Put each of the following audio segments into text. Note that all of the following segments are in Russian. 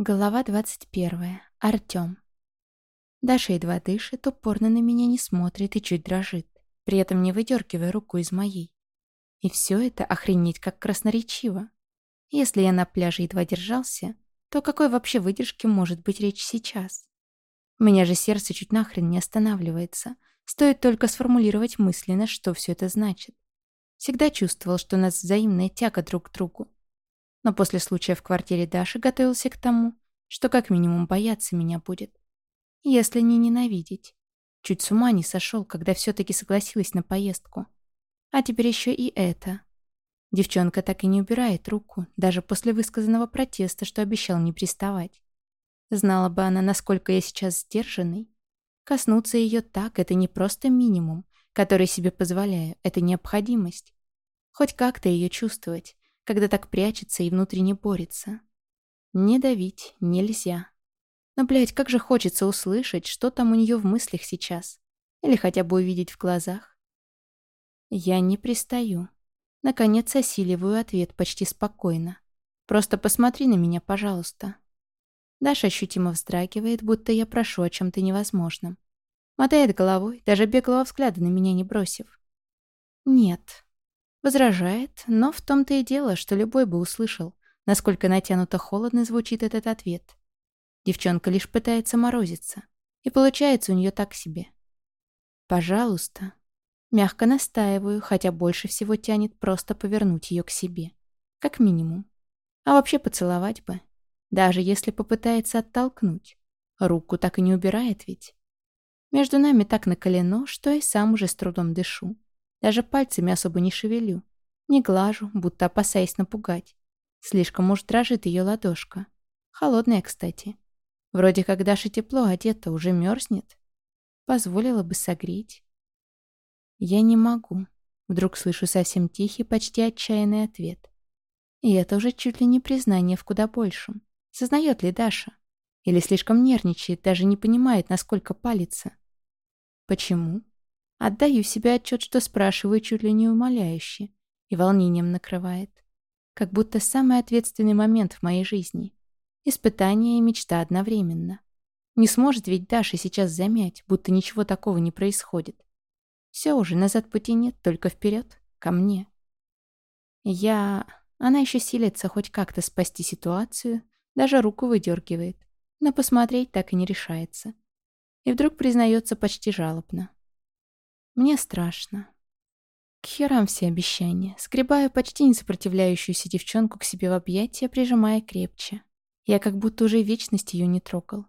Глава 21. Артём. Даша едва дышит, упорно на меня не смотрит и чуть дрожит, при этом не выдергивая руку из моей. И все это охренеть как красноречиво. Если я на пляже едва держался, то какой вообще выдержки может быть речь сейчас? У меня же сердце чуть нахрен не останавливается. Стоит только сформулировать мысленно, что все это значит. Всегда чувствовал, что у нас взаимная тяга друг к другу но после случая в квартире Даши готовился к тому, что как минимум бояться меня будет. Если не ненавидеть. Чуть с ума не сошел, когда все-таки согласилась на поездку. А теперь еще и это. Девчонка так и не убирает руку, даже после высказанного протеста, что обещал не приставать. Знала бы она, насколько я сейчас сдержанный. Коснуться ее так — это не просто минимум, который себе позволяю, это необходимость. Хоть как-то ее чувствовать, когда так прячется и внутренне борется. Не давить нельзя. Но, блядь, как же хочется услышать, что там у нее в мыслях сейчас. Или хотя бы увидеть в глазах. Я не пристаю. Наконец осиливаю ответ почти спокойно. Просто посмотри на меня, пожалуйста. Даша ощутимо вздрагивает, будто я прошу о чем-то невозможном. Мотает головой, даже беглого взгляда на меня не бросив. Нет, Возражает, но в том-то и дело, что любой бы услышал, насколько натянуто холодно звучит этот ответ. Девчонка лишь пытается морозиться, и получается у нее так себе. «Пожалуйста». Мягко настаиваю, хотя больше всего тянет просто повернуть ее к себе. Как минимум. А вообще поцеловать бы. Даже если попытается оттолкнуть. Руку так и не убирает ведь. Между нами так накалено, что и сам уже с трудом дышу. Даже пальцами особо не шевелю. Не глажу, будто опасаясь напугать. Слишком уж дрожит ее ладошка. Холодная, кстати. Вроде как Даша тепло одета, уже мерзнет. Позволила бы согреть. Я не могу. Вдруг слышу совсем тихий, почти отчаянный ответ. И это уже чуть ли не признание в куда большем. Сознает ли Даша? Или слишком нервничает, даже не понимает, насколько палится? Почему? Отдаю себе отчет, что спрашиваю чуть ли не умоляюще, и волнением накрывает. Как будто самый ответственный момент в моей жизни. Испытание и мечта одновременно. Не сможет ведь Даша сейчас замять, будто ничего такого не происходит. Все уже, назад пути нет, только вперед, ко мне. Я... Она еще силится хоть как-то спасти ситуацию, даже руку выдергивает, но посмотреть так и не решается. И вдруг признается почти жалобно. Мне страшно. К херам все обещания. Скребаю почти не сопротивляющуюся девчонку к себе в объятия, прижимая крепче. Я как будто уже вечность ее не трогал.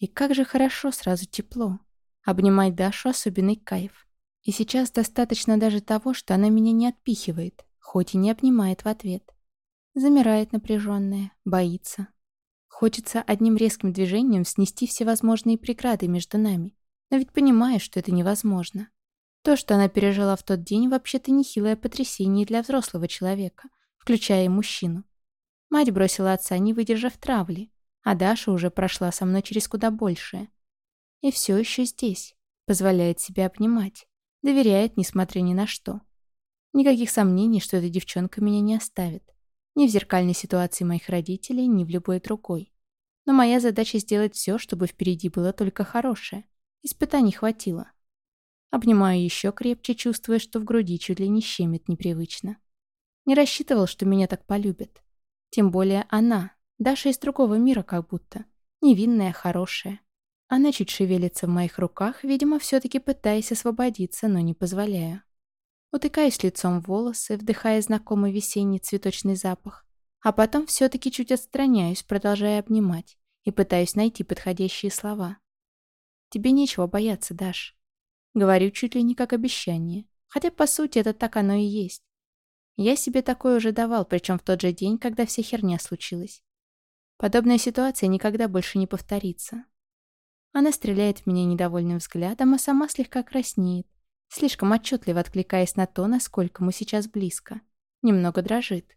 И как же хорошо, сразу тепло. Обнимать Дашу особенный кайф. И сейчас достаточно даже того, что она меня не отпихивает, хоть и не обнимает в ответ. Замирает напряженная, боится. Хочется одним резким движением снести всевозможные преграды между нами. Но ведь понимаю, что это невозможно. То, что она пережила в тот день, вообще-то нехилое потрясение для взрослого человека, включая и мужчину. Мать бросила отца, не выдержав травли, а Даша уже прошла со мной через куда большее. И все еще здесь, позволяет себя обнимать, доверяет, несмотря ни на что. Никаких сомнений, что эта девчонка меня не оставит. Ни в зеркальной ситуации моих родителей, ни в любой другой. Но моя задача сделать все, чтобы впереди было только хорошее. Испытаний хватило. Обнимаю еще крепче, чувствуя, что в груди чуть ли не щемит непривычно. Не рассчитывал, что меня так полюбят. Тем более она, Даша из другого мира как будто. Невинная, хорошая. Она чуть шевелится в моих руках, видимо, все-таки пытаясь освободиться, но не позволяя. Утыкаюсь лицом в волосы, вдыхая знакомый весенний цветочный запах. А потом все-таки чуть отстраняюсь, продолжая обнимать, и пытаюсь найти подходящие слова. «Тебе нечего бояться, Даш. Говорю чуть ли не как обещание. Хотя, по сути, это так оно и есть. Я себе такое уже давал, причем в тот же день, когда вся херня случилась. Подобная ситуация никогда больше не повторится. Она стреляет в меня недовольным взглядом, а сама слегка краснеет, слишком отчетливо откликаясь на то, насколько мы сейчас близко. Немного дрожит.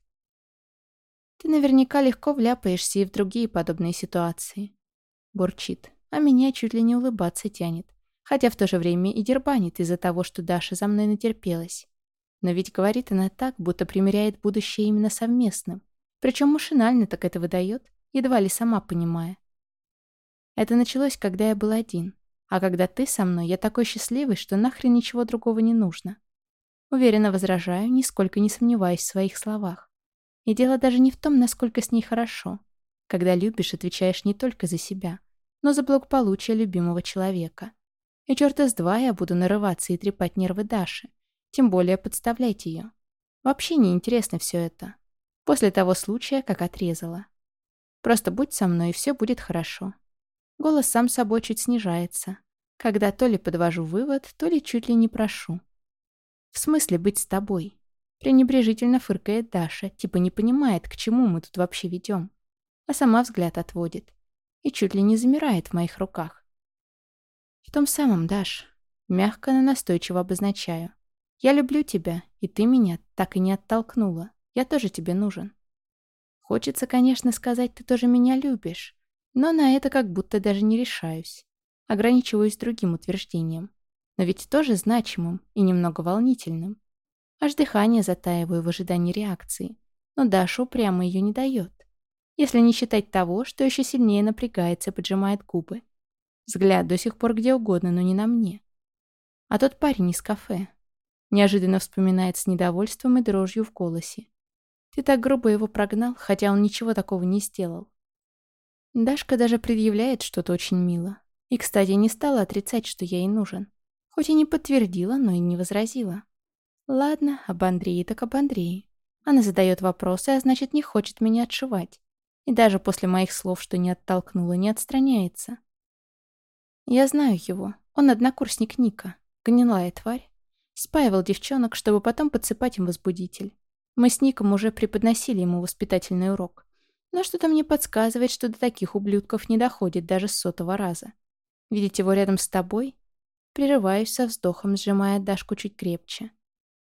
Ты наверняка легко вляпаешься и в другие подобные ситуации. Бурчит, а меня чуть ли не улыбаться тянет хотя в то же время и дербанит из-за того, что Даша за мной натерпелась. Но ведь говорит она так, будто примеряет будущее именно совместным. Причем машинально так это выдает, едва ли сама понимая. Это началось, когда я был один. А когда ты со мной, я такой счастливый, что нахрен ничего другого не нужно. Уверенно возражаю, нисколько не сомневаясь в своих словах. И дело даже не в том, насколько с ней хорошо. Когда любишь, отвечаешь не только за себя, но за благополучие любимого человека. И черта с два я буду нарываться и трепать нервы Даши. Тем более подставлять ее. Вообще не интересно все это. После того случая, как отрезала. Просто будь со мной, и все будет хорошо. Голос сам собой чуть снижается. Когда то ли подвожу вывод, то ли чуть ли не прошу. В смысле быть с тобой? Пренебрежительно фыркает Даша, типа не понимает, к чему мы тут вообще ведем. А сама взгляд отводит. И чуть ли не замирает в моих руках. В том самом, Даш. Мягко, но настойчиво обозначаю. Я люблю тебя, и ты меня так и не оттолкнула. Я тоже тебе нужен. Хочется, конечно, сказать, ты тоже меня любишь. Но на это как будто даже не решаюсь. Ограничиваюсь другим утверждением. Но ведь тоже значимым и немного волнительным. Аж дыхание затаиваю в ожидании реакции. Но Даша упрямо ее не дает. Если не считать того, что еще сильнее напрягается поджимает губы. Взгляд до сих пор где угодно, но не на мне. А тот парень из кафе. Неожиданно вспоминает с недовольством и дрожью в голосе. Ты так грубо его прогнал, хотя он ничего такого не сделал. Дашка даже предъявляет что-то очень мило. И, кстати, не стала отрицать, что я ей нужен. Хоть и не подтвердила, но и не возразила. Ладно, об Андрее так об Андрее. Она задает вопросы, а значит, не хочет меня отшивать. И даже после моих слов, что не оттолкнула, не отстраняется. Я знаю его. Он однокурсник Ника. Гнилая тварь. Спаивал девчонок, чтобы потом подсыпать им возбудитель. Мы с Ником уже преподносили ему воспитательный урок. Но что-то мне подсказывает, что до таких ублюдков не доходит даже с сотого раза. Видеть его рядом с тобой? Прерываюсь со вздохом, сжимая Дашку чуть крепче.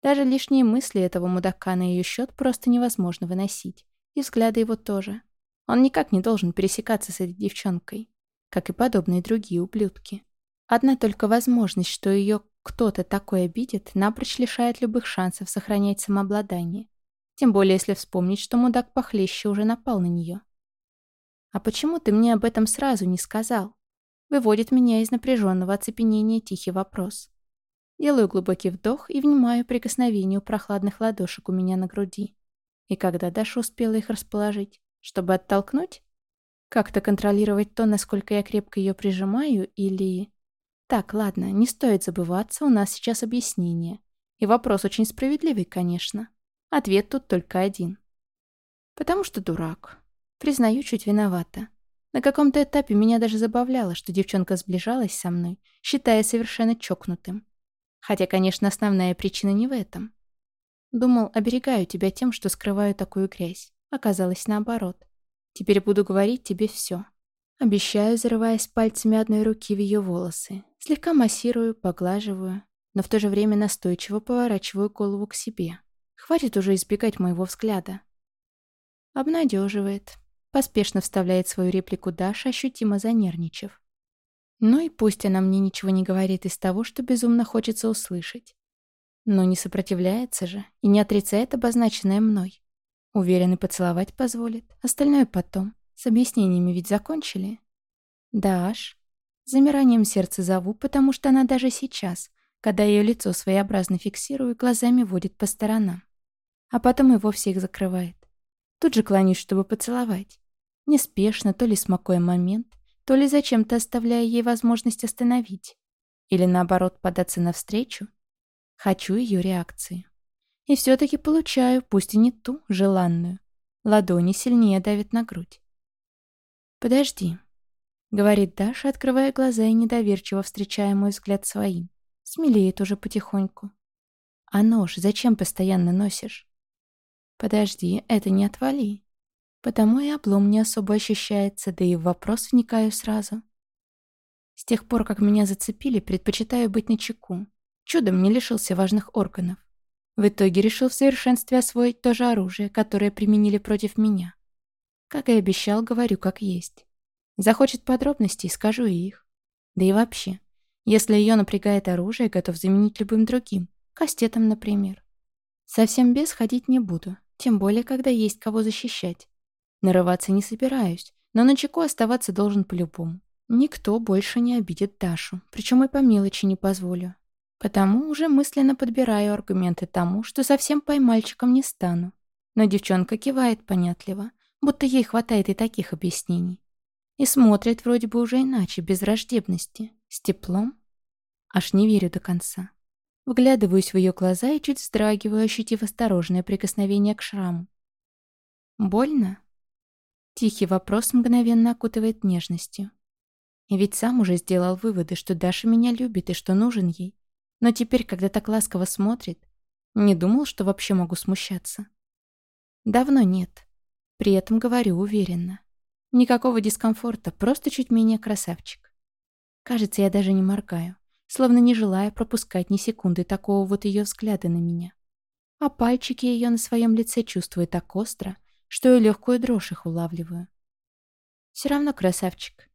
Даже лишние мысли этого мудака на ее счет просто невозможно выносить. И взгляды его тоже. Он никак не должен пересекаться с этой девчонкой, как и подобные другие ублюдки. Одна только возможность, что ее кто-то такой обидит, напрочь лишает любых шансов сохранять самообладание. Тем более, если вспомнить, что мудак похлеще уже напал на нее. «А почему ты мне об этом сразу не сказал?» Выводит меня из напряженного оцепенения тихий вопрос. Делаю глубокий вдох и внимаю прикосновению прохладных ладошек у меня на груди. И когда Даша успела их расположить, чтобы оттолкнуть? Как-то контролировать то, насколько я крепко ее прижимаю, или... Так, ладно, не стоит забываться, у нас сейчас объяснение. И вопрос очень справедливый, конечно. Ответ тут только один. Потому что дурак. Признаю, чуть виновата. На каком-то этапе меня даже забавляло, что девчонка сближалась со мной, считая совершенно чокнутым. Хотя, конечно, основная причина не в этом. Думал, оберегаю тебя тем, что скрываю такую грязь. Оказалось наоборот. Теперь буду говорить тебе все. Обещаю, зарываясь пальцами одной руки в ее волосы. Слегка массирую, поглаживаю, но в то же время настойчиво поворачиваю голову к себе. Хватит уже избегать моего взгляда. Обнадеживает. Поспешно вставляет свою реплику Даша, ощутимо занервничав. Ну и пусть она мне ничего не говорит из того, что безумно хочется услышать. Но не сопротивляется же и не отрицает обозначенное мной. Уверен, поцеловать позволит. Остальное потом. С объяснениями ведь закончили? Даш. Замиранием сердца зову, потому что она даже сейчас, когда ее лицо своеобразно фиксирую, глазами водит по сторонам а потом и вовсе их закрывает. Тут же кланяюсь, чтобы поцеловать. Неспешно, то ли смакуя момент, то ли зачем-то оставляя ей возможность остановить. Или наоборот податься навстречу. Хочу ее реакции. И все-таки получаю, пусть и не ту, желанную. Ладони сильнее давят на грудь. «Подожди», — говорит Даша, открывая глаза и недоверчиво встречая мой взгляд своим. Смелеет уже потихоньку. «А нож зачем постоянно носишь?» Подожди, это не отвали. Потому и облом не особо ощущается, да и в вопрос вникаю сразу. С тех пор, как меня зацепили, предпочитаю быть начеку. Чудом не лишился важных органов. В итоге решил в совершенстве освоить то же оружие, которое применили против меня. Как и обещал, говорю как есть. Захочет подробностей, скажу и их. Да и вообще, если ее напрягает оружие, готов заменить любым другим, кастетом, например. Совсем без ходить не буду, тем более, когда есть кого защищать. Нарываться не собираюсь, но на чеку оставаться должен по-любому. Никто больше не обидит Дашу, причем и по мелочи не позволю. Потому уже мысленно подбираю аргументы тому, что совсем поймальчиком не стану. Но девчонка кивает понятливо, будто ей хватает и таких объяснений. И смотрит вроде бы уже иначе, без враждебности, с теплом. Аж не верю до конца. Вглядываюсь в ее глаза и чуть вздрагиваю, ощутив осторожное прикосновение к шраму. «Больно?» Тихий вопрос мгновенно окутывает нежностью. И ведь сам уже сделал выводы, что Даша меня любит и что нужен ей. Но теперь, когда так ласково смотрит, не думал, что вообще могу смущаться. Давно нет. При этом говорю уверенно. Никакого дискомфорта, просто чуть менее красавчик. Кажется, я даже не моргаю, словно не желая пропускать ни секунды такого вот ее взгляда на меня. А пальчики ее на своем лице чувствую так остро, что и легкую дрожь их улавливаю. Все равно красавчик.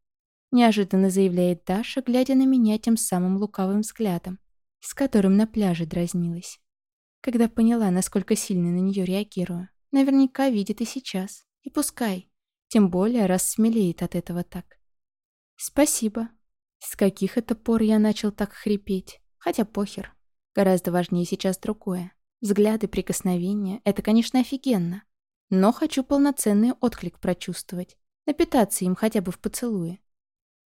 Неожиданно заявляет Даша, глядя на меня тем самым лукавым взглядом, с которым на пляже дразнилась. Когда поняла, насколько сильно на нее реагирую. Наверняка видит и сейчас. И пускай. Тем более, раз смелеет от этого так. Спасибо. С каких это пор я начал так хрипеть? Хотя похер. Гораздо важнее сейчас другое. Взгляды, прикосновения — это, конечно, офигенно. Но хочу полноценный отклик прочувствовать. Напитаться им хотя бы в поцелуе.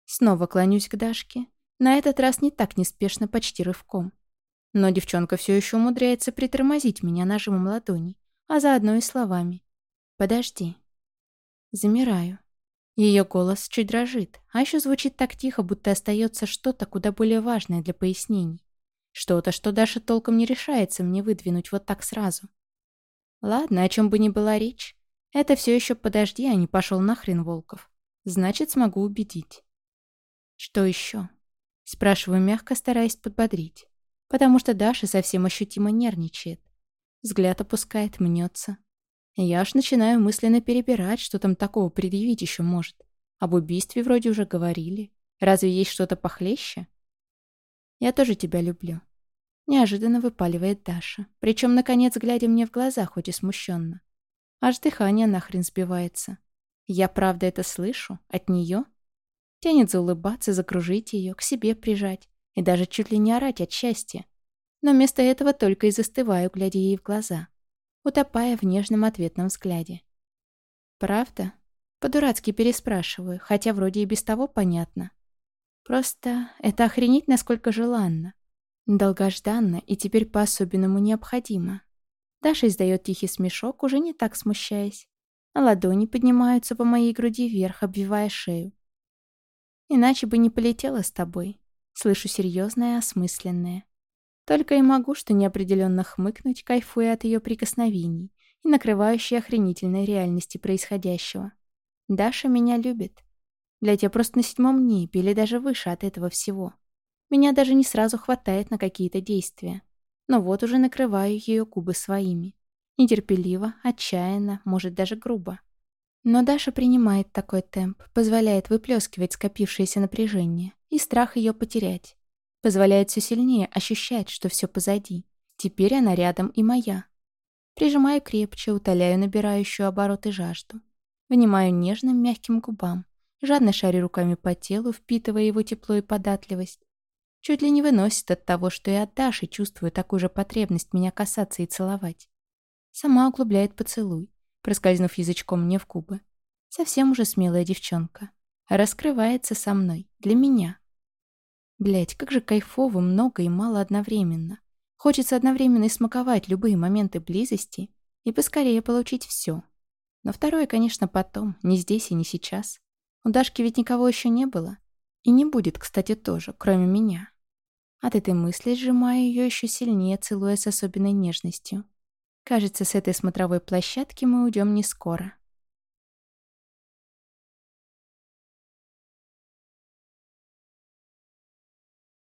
Снова клонюсь к Дашке. На этот раз не так неспешно, почти рывком. Но девчонка все еще умудряется притормозить меня нажимом ладони а заодно и словами. «Подожди». Замираю. Ее голос чуть дрожит, а еще звучит так тихо, будто остается что-то куда более важное для пояснений. Что-то, что Даша толком не решается мне выдвинуть вот так сразу. Ладно, о чем бы ни была речь. Это все еще подожди, а не пошел нахрен Волков. Значит, смогу убедить. Что еще? Спрашиваю мягко, стараясь подбодрить. Потому что Даша совсем ощутимо нервничает. Взгляд опускает, мнется. Я аж начинаю мысленно перебирать, что там такого предъявить еще может. Об убийстве вроде уже говорили. Разве есть что-то похлеще? Я тоже тебя люблю. Неожиданно выпаливает Даша. Причем, наконец, глядя мне в глаза, хоть и смущенно. Аж дыхание нахрен сбивается. Я правда это слышу? От нее? Тянет заулыбаться, закружить ее, к себе прижать. И даже чуть ли не орать от счастья но вместо этого только и застываю, глядя ей в глаза, утопая в нежном ответном взгляде. «Правда?» По-дурацки переспрашиваю, хотя вроде и без того понятно. Просто это охренеть насколько желанно. Долгожданно и теперь по-особенному необходимо. Даша издает тихий смешок, уже не так смущаясь. А ладони поднимаются по моей груди вверх, обвивая шею. Иначе бы не полетела с тобой. Слышу серьезное, осмысленное. Только и могу что неопределенно хмыкнуть, кайфуя от ее прикосновений и накрывающей охренительной реальности происходящего. Даша меня любит. Блять, я просто на седьмом небе или даже выше от этого всего. Меня даже не сразу хватает на какие-то действия. Но вот уже накрываю ее губы своими. Нетерпеливо, отчаянно, может даже грубо. Но Даша принимает такой темп, позволяет выплескивать скопившееся напряжение и страх ее потерять. Позволяет все сильнее ощущать, что все позади. Теперь она рядом и моя. Прижимаю крепче, утоляю набирающую обороты жажду. Вынимаю нежным мягким губам, жадно шарю руками по телу, впитывая его тепло и податливость. Чуть ли не выносит от того, что и от Даши чувствую такую же потребность меня касаться и целовать. Сама углубляет поцелуй, проскользнув язычком мне в губы. Совсем уже смелая девчонка. Раскрывается со мной, для меня. Блять, как же кайфово, много и мало одновременно. Хочется одновременно и смаковать любые моменты близости и поскорее получить все. Но второе, конечно, потом, не здесь и не сейчас. У Дашки ведь никого еще не было. И не будет, кстати, тоже, кроме меня. От этой мысли сжимаю ее еще сильнее, целуя с особенной нежностью. Кажется, с этой смотровой площадки мы уйдем не скоро.